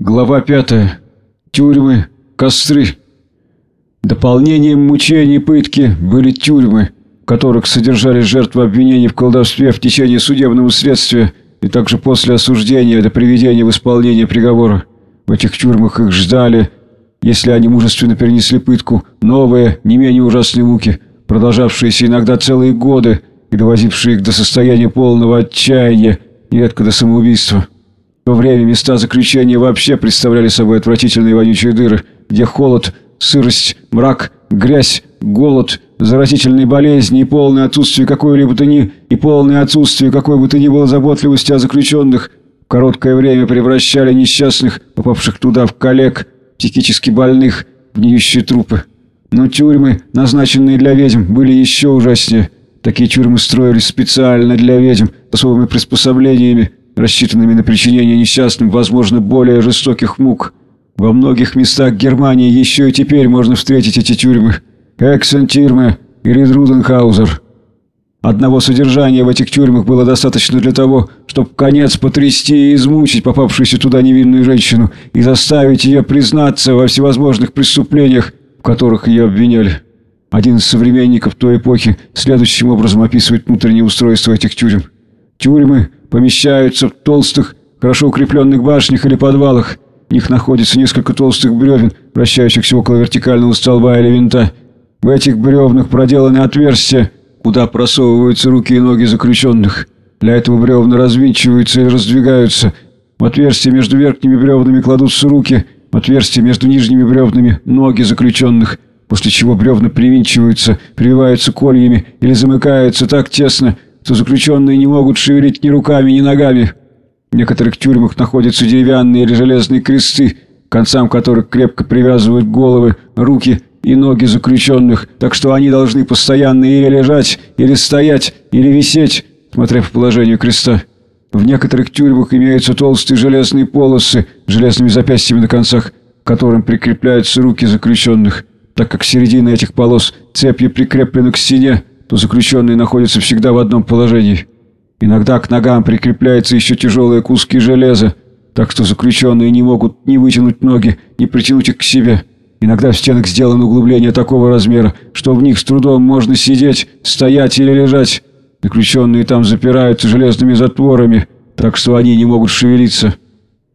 Глава 5. Тюрьмы, костры. Дополнением мучений и пытки были тюрьмы, в которых содержались жертвы обвинений в колдовстве в течение судебного следствия и также после осуждения до приведения в исполнение приговора. В этих тюрьмах их ждали, если они мужественно перенесли пытку, новые, не менее ужасные муки, продолжавшиеся иногда целые годы и довозившие их до состояния полного отчаяния, нередко до самоубийства. В то время места заключения вообще представляли собой отвратительные вонючие дыры, где холод, сырость, мрак, грязь, голод, заразительные болезни и полное отсутствие какой-либо то ни и полное отсутствие какой бы то ни было заботливости о заключенных в короткое время превращали несчастных, попавших туда в коллег, психически больных, в гниющие трупы. Но тюрьмы, назначенные для ведьм, были еще ужаснее. Такие тюрьмы строились специально для ведьм, особыми приспособлениями, рассчитанными на причинение несчастным, возможно, более жестоких мук. Во многих местах Германии еще и теперь можно встретить эти тюрьмы. Эксентирме и Ридруденхаузер. Одного содержания в этих тюрьмах было достаточно для того, чтобы в конец потрясти и измучить попавшуюся туда невинную женщину и заставить ее признаться во всевозможных преступлениях, в которых ее обвиняли. Один из современников той эпохи следующим образом описывает внутреннее устройство этих тюрем. Тюрьмы помещаются в толстых, хорошо укрепленных башнях или подвалах. В них находится несколько толстых бревен, вращающихся около вертикального столба или винта. В этих бревнах проделаны отверстия, куда просовываются руки и ноги заключенных. Для этого бревна развинчиваются и раздвигаются. В отверстие между верхними бревнами кладутся руки, в отверстие между нижними бревнами – ноги заключенных, после чего бревна привинчиваются, прививаются кольями или замыкаются так тесно, что заключенные не могут шевелить ни руками, ни ногами. В некоторых тюрьмах находятся деревянные или железные кресты, к концам которых крепко привязывают головы, руки и ноги заключенных, так что они должны постоянно или лежать, или стоять, или висеть, смотря по положению креста. В некоторых тюрьмах имеются толстые железные полосы с железными запястьями на концах, к которым прикрепляются руки заключенных. Так как середина этих полос цепью прикреплена к стене, то заключенные находятся всегда в одном положении. Иногда к ногам прикрепляются еще тяжелые куски железа, так что заключенные не могут ни вытянуть ноги, ни притянуть их к себе. Иногда в стенах сделано углубление такого размера, что в них с трудом можно сидеть, стоять или лежать. Заключенные там запираются железными затворами, так что они не могут шевелиться.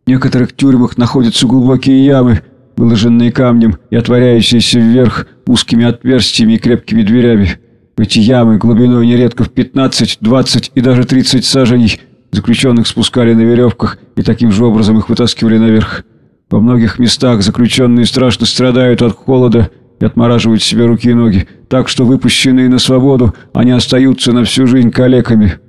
В некоторых тюрьмах находятся глубокие ямы, выложенные камнем и отворяющиеся вверх узкими отверстиями и крепкими дверями. Эти ямы глубиной нередко в 15, 20 и даже 30 саженей заключенных спускали на веревках и таким же образом их вытаскивали наверх. Во многих местах заключенные страшно страдают от холода и отмораживают себе руки и ноги, так что выпущенные на свободу, они остаются на всю жизнь калеками.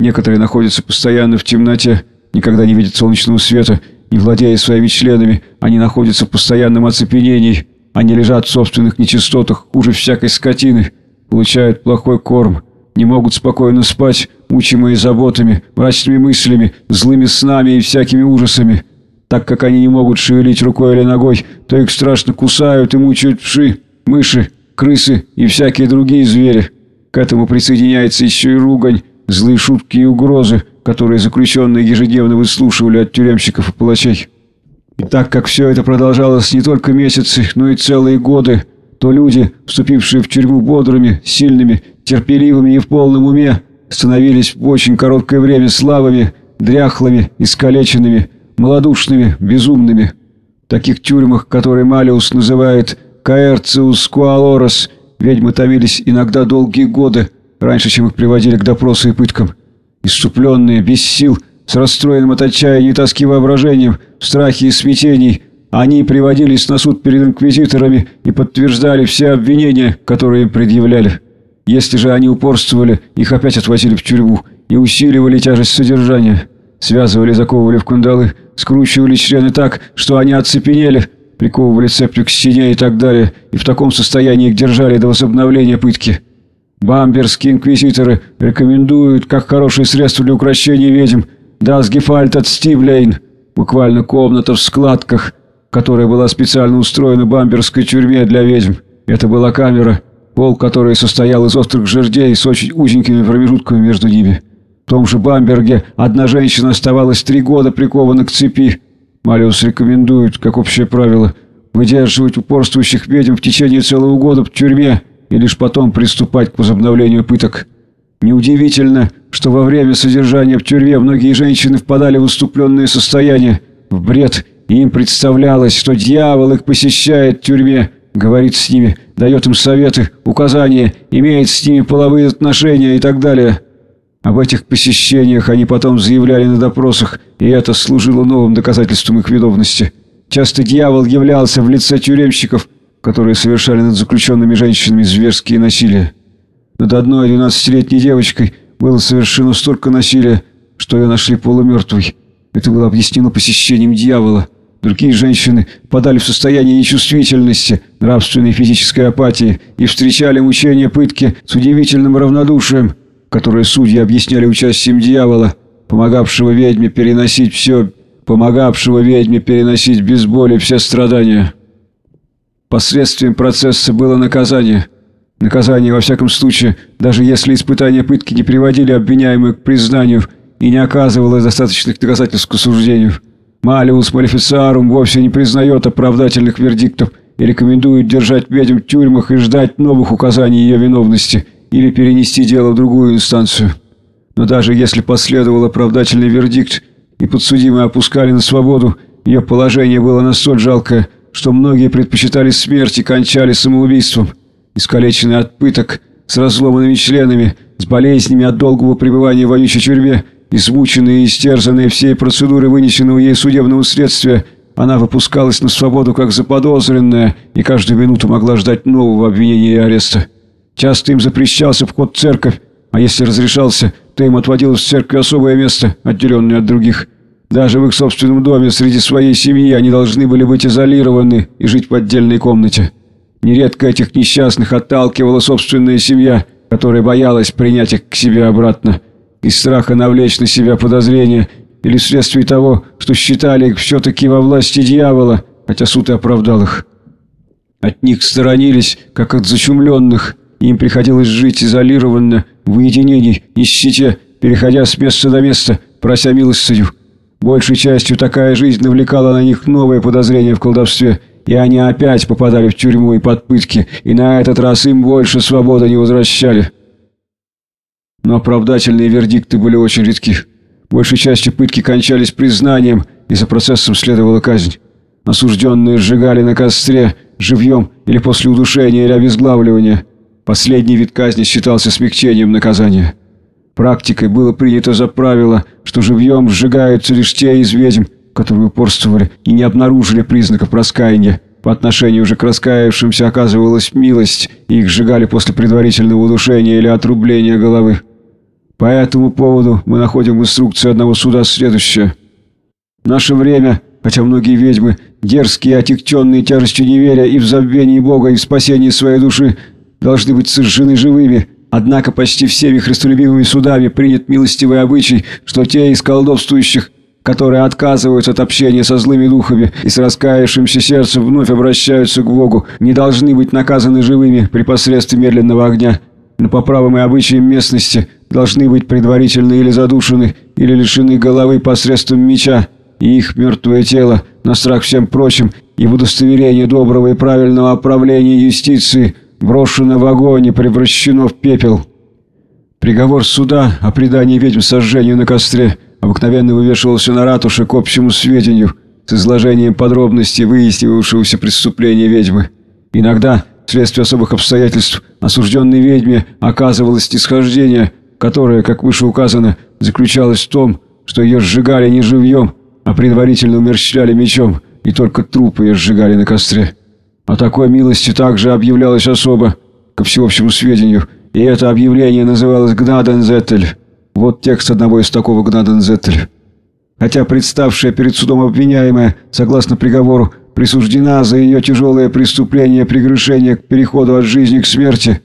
Некоторые находятся постоянно в темноте, никогда не видят солнечного света, не владея своими членами, они находятся в постоянном оцепенении, они лежат в собственных нечистотах, хуже всякой скотины, получают плохой корм, не могут спокойно спать, мучимые заботами, мрачными мыслями, злыми снами и всякими ужасами. Так как они не могут шевелить рукой или ногой, то их страшно кусают и мучают вши, мыши, крысы и всякие другие звери. К этому присоединяется еще и ругань, злые шутки и угрозы, которые заключенные ежедневно выслушивали от тюремщиков и палачей. И так как все это продолжалось не только месяцы, но и целые годы, то люди, вступившие в тюрьму бодрыми, сильными, терпеливыми и в полном уме, становились в очень короткое время слабыми, дряхлыми, искалеченными, малодушными, безумными. В таких тюрьмах, которые Малиус называет «каэрциус куалорос», ведьмы томились иногда долгие годы, раньше, чем их приводили к допросу и пыткам. Иступленные, без сил, с расстроенным от отчаяния и тоски воображением, в страхе и смятении – они приводились на суд перед инквизиторами и подтверждали все обвинения, которые им предъявляли. Если же они упорствовали, их опять отвозили в тюрьму и усиливали тяжесть содержания. Связывали, заковывали в кандалы, скручивали члены так, что они оцепенели, приковывали цепью к стене и так далее, и в таком состоянии их держали до возобновления пытки. Бамберские инквизиторы рекомендуют как хорошее средство для укрощения ведьм «Das Gefalt от Стивлейн», буквально комната в складках – которая была специально устроена в бамберской тюрьме для ведьм. Это была камера, пол которой состоял из острых жердей с очень узенькими промежутками между ними. В том же Бамберге одна женщина оставалась три года прикована к цепи. Малиус рекомендует, как общее правило, выдерживать упорствующих ведьм в течение целого года в тюрьме и лишь потом приступать к возобновлению пыток. Неудивительно, что во время содержания в тюрьме многие женщины впадали в уступленное состояние, в бред, им представлялось, что дьявол их посещает в тюрьме, говорит с ними, дает им советы, указания, имеет с ними половые отношения и так далее. Об этих посещениях они потом заявляли на допросах, и это служило новым доказательством их виновности. Часто дьявол являлся в лице тюремщиков, которые совершали над заключенными женщинами зверские насилия. Над одной двенадцатилетней девочкой было совершено столько насилия, что ее нашли полумертвой. Это было объяснено посещением дьявола. Другие женщины подали в состояние нечувствительности, нравственной физической апатии и встречали мучения пытки с удивительным равнодушием, которое судьи объясняли участием дьявола, помогавшего ведьме переносить все, помогавшего ведьме переносить без боли все страдания. Последствием процесса было наказание. Наказание, во всяком случае, даже если испытания пытки не приводили обвиняемых к признанию и не оказывало достаточных доказательств к осуждению. Малиус Малефициарум вовсе не признает оправдательных вердиктов и рекомендует держать ведьм в тюрьмах и ждать новых указаний ее виновности или перенести дело в другую инстанцию. Но даже если последовал оправдательный вердикт и подсудимые опускали на свободу, ее положение было настолько жалкое – что многие предпочитали смерть и кончали самоубийством, искалеченные от пыток, с разломанными членами, с болезнями от долгого пребывания в вонючей тюрьме, измученные и истерзанные всей процедуры вынесенного ей судебного следствия, она выпускалась на свободу как заподозренная и каждую минуту могла ждать нового обвинения и ареста. Часто им запрещался вход в церковь, а если разрешался, то им отводилось в церкви особое место, отделенное от других – даже в их собственном доме среди своей семьи они должны были быть изолированы и жить в отдельной комнате. Нередко этих несчастных отталкивала собственная семья, которая боялась принять их к себе обратно, из страха навлечь на себя подозрения или вследствие того, что считали их все-таки во власти дьявола, хотя суд и оправдал их. От них сторонились, как от зачумленных, и им приходилось жить изолированно, в уединении, нищете, переходя с места до места, прося милостыню. Большей частью такая жизнь навлекала на них новые подозрения в колдовстве, и они опять попадали в тюрьму и под пытки, и на этот раз им больше свободы не возвращали. Но оправдательные вердикты были очень редки. Большей частью пытки кончались признанием, и за процессом следовала казнь. Осужденные сжигали на костре, живьем или после удушения или обезглавливания. Последний вид казни считался смягчением наказания. Практикой было принято за правило, что живьем сжигаются лишь те из ведьм, которые упорствовали и не обнаружили признаков раскаяния. По отношению же к раскаявшимся оказывалась милость, и их сжигали после предварительного удушения или отрубления головы. По этому поводу мы находим в инструкции одного суда следующее. В наше время, хотя многие ведьмы, дерзкие, отягченные тяжестью неверия и в забвении Бога, и в спасении своей души, должны быть сожжены живыми – Однако почти всеми христолюбивыми судами принят милостивый обычай, что те из колдовствующих, которые отказываются от общения со злыми духами и с раскаявшимся сердцем вновь обращаются к Богу, не должны быть наказаны живыми при посредстве медленного огня, но по правам и обычаям местности должны быть предварительно или задушены, или лишены головы посредством меча, и их мертвое тело, на страх всем прочим, и в удостоверение доброго и правильного оправления юстиции – брошено в огонь и превращено в пепел. Приговор суда о предании ведьм сожжению на костре обыкновенно вывешивался на ратуше к общему сведению с изложением подробностей выяснивавшегося преступления ведьмы. Иногда, вследствие особых обстоятельств, осужденной ведьме оказывалось снисхождение, которое, как выше указано, заключалось в том, что ее сжигали не живьем, а предварительно умерщвляли мечом, и только трупы ее сжигали на костре. О такой милости также объявлялось особо, ко всеобщему сведению, и это объявление называлось «Гнадензеттель». Вот текст одного из такого «Гнадензеттель». Хотя представшая перед судом обвиняемая, согласно приговору, присуждена за ее тяжелое преступление прегрешение к переходу от жизни к смерти,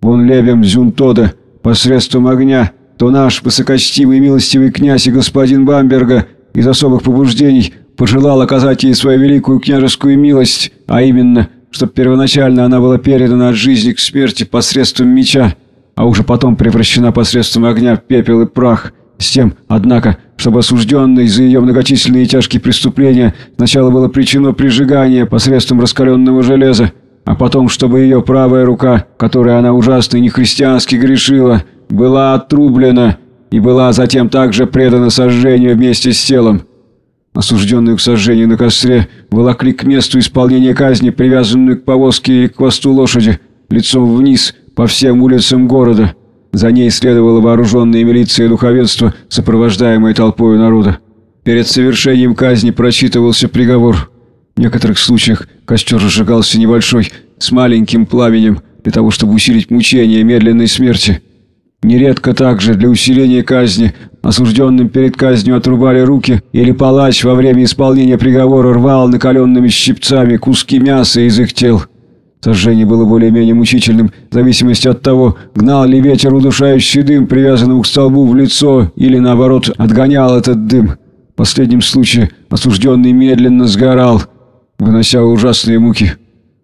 вон лебем Зюнтода, посредством огня, то наш высокочтимый милостивый князь и господин Бамберга из особых побуждений пожелал оказать ей свою великую княжескую милость, а именно, чтобы первоначально она была передана от жизни к смерти посредством меча, а уже потом превращена посредством огня в пепел и прах, С тем, однако, чтобы осужденный за ее многочисленные тяжкие преступления сначала было причинено прижигание посредством раскаленного железа, а потом, чтобы ее правая рука, которой она ужасно нехристиански грешила, была отрублена и была затем также предана сожжению вместе с телом. Осужденную к сожжению на костре волокли к месту исполнения казни, привязанную к повозке и к хвосту лошади, лицом вниз по всем улицам города. За ней следовала вооруженная милиция и духовенство, сопровождаемое толпой народа. Перед совершением казни прочитывался приговор. В некоторых случаях костер сжигался небольшой, с маленьким пламенем, для того, чтобы усилить мучение медленной смерти. Нередко также для усиления казни осужденным перед казнью отрубали руки, или палач во время исполнения приговора рвал накаленными щипцами куски мяса из их тел. Сожжение было более-менее мучительным, в зависимости от того, гнал ли ветер удушающий дым, привязанный к столбу в лицо, или, наоборот, отгонял этот дым. В последнем случае осужденный медленно сгорал, вынося ужасные муки.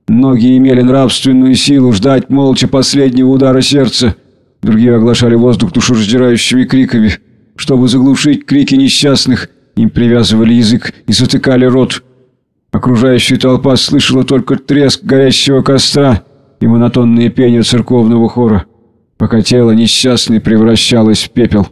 Многие имели нравственную силу ждать молча последнего удара сердца, другие оглашали воздух душераздирающими криками. Чтобы заглушить крики несчастных, им привязывали язык и затыкали рот. Окружающая толпа слышала только треск горящего костра и монотонное пение церковного хора, пока тело несчастной превращалось в пепел.